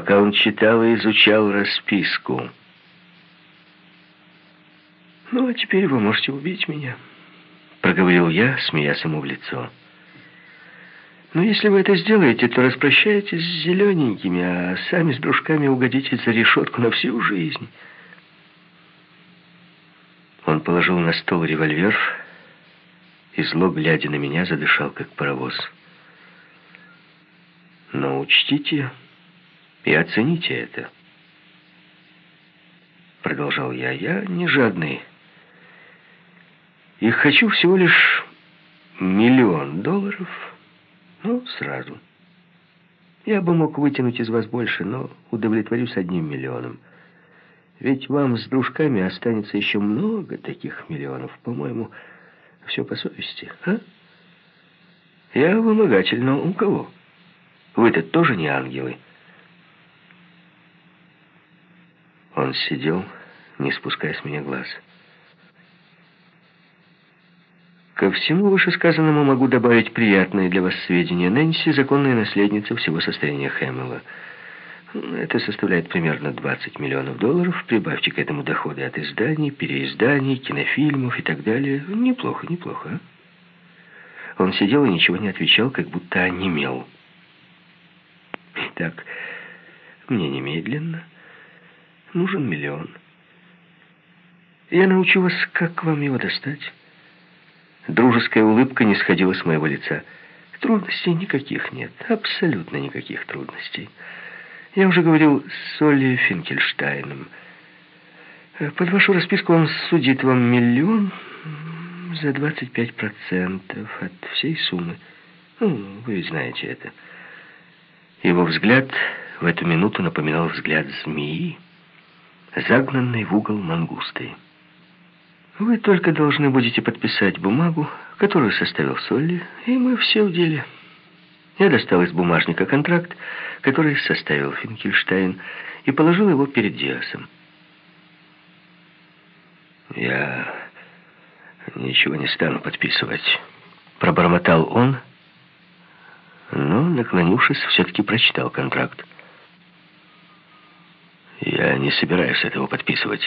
пока он читал и изучал расписку. «Ну, а теперь вы можете убить меня», — проговорил я, смеясь ему в лицо. «Но если вы это сделаете, то распрощаетесь с зелененькими, а сами с дружками угодите за решетку на всю жизнь». Он положил на стол револьвер и, зло глядя на меня, задышал, как паровоз. «Но учтите и оцените это», — продолжал я. «Я не жадный». И хочу всего лишь миллион долларов, ну, сразу. Я бы мог вытянуть из вас больше, но удовлетворюсь одним миллионом. Ведь вам с дружками останется еще много таких миллионов. По-моему, все по совести, а? Я вымогатель, но у кого? Вы-то тоже не ангелы. Он сидел, не спуская с меня глаз. Ко всему вышесказанному могу добавить приятные для вас сведения. Нэнси — законная наследница всего состояния Хэмилла. Это составляет примерно 20 миллионов долларов. Прибавьте к этому доходы от изданий, переизданий, кинофильмов и так далее. Неплохо, неплохо. А? Он сидел и ничего не отвечал, как будто онемел. Итак, мне немедленно нужен миллион. Я научу вас, как вам его достать. Дружеская улыбка не сходила с моего лица. Трудностей никаких нет, абсолютно никаких трудностей. Я уже говорил с Олли Финкельштайном. Под вашу расписку он судит вам миллион за 25% от всей суммы. Ну, вы знаете это. Его взгляд в эту минуту напоминал взгляд змеи, загнанной в угол мангустой. Вы только должны будете подписать бумагу, которую составил Солли, и мы все в деле. Я достал из бумажника контракт, который составил Финкельштейн, и положил его перед Диасом. «Я ничего не стану подписывать», — пробормотал он, но, наклонившись, все-таки прочитал контракт. «Я не собираюсь этого подписывать».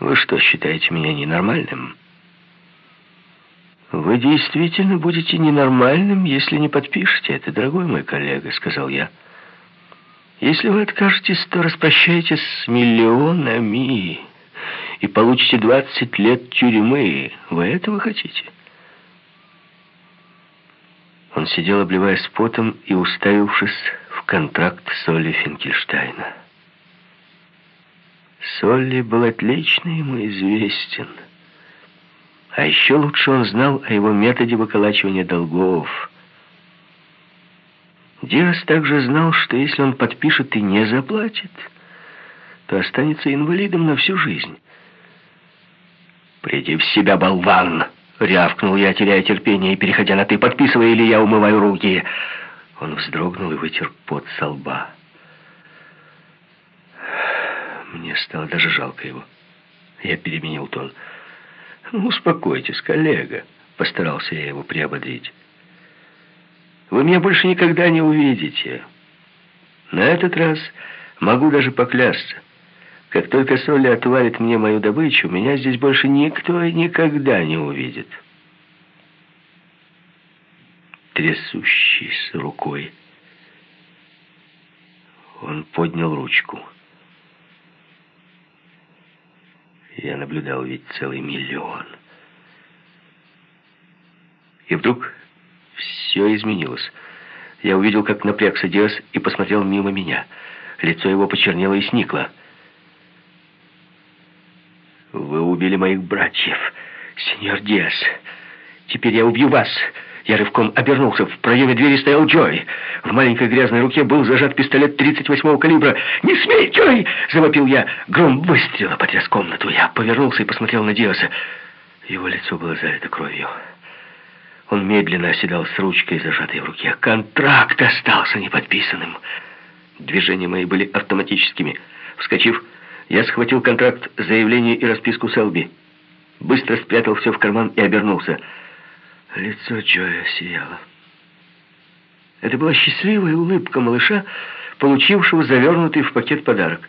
Вы что, считаете меня ненормальным? Вы действительно будете ненормальным, если не подпишете это, дорогой мой коллега, сказал я. Если вы откажетесь, то распрощаетесь с миллионами и получите 20 лет тюрьмы. Вы этого хотите? Он сидел, обливаясь потом и уставившись в контракт Соли Финкельштейна. Солли был отлично ему известен. А еще лучше он знал о его методе выколачивания долгов. Диас также знал, что если он подпишет и не заплатит, то останется инвалидом на всю жизнь. «Приди в себя, болван!» — рявкнул я, теряя терпение и переходя на «ты». «Подписывай, или я умываю руки!» Он вздрогнул и вытер пот со лба. Мне стало даже жалко его. Я переменил тон. «Ну, успокойтесь, коллега», — постарался я его приободрить. «Вы меня больше никогда не увидите. На этот раз могу даже поклясться. Как только Соли отвалит мне мою добычу, меня здесь больше никто и никогда не увидит». Трясущейся рукой он поднял ручку. Я наблюдал ведь целый миллион. И вдруг все изменилось. Я увидел, как напрягся Диас и посмотрел мимо меня. Лицо его почернело и сникло. «Вы убили моих братьев, сеньор Диас. Теперь я убью вас!» Я рывком обернулся. В проеме двери стоял Джой. В маленькой грязной руке был зажат пистолет 38-го калибра. «Не смей, Джой!» — завопил я. Гром выстрела потряс комнату. Я повернулся и посмотрел на Диоса. Его лицо было залито кровью. Он медленно оседал с ручкой, зажатой в руке. Контракт остался неподписанным. Движения мои были автоматическими. Вскочив, я схватил контракт, заявление и расписку Селби. Быстро спрятал все в карман и обернулся. Лицо Джоя сияло. Это была счастливая улыбка малыша, получившего завернутый в пакет подарок.